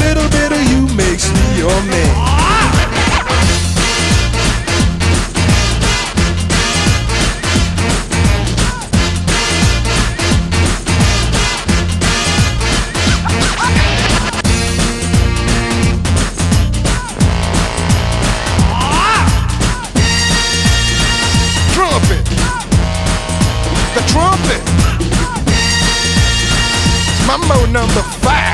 Little bit of you makes me your man. Trumpet. The trumpet. Mambo number five.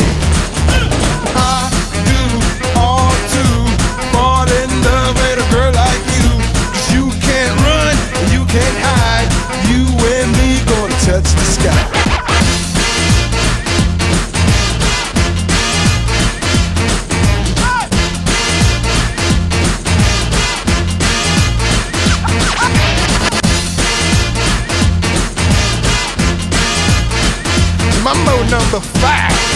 Mambo number five.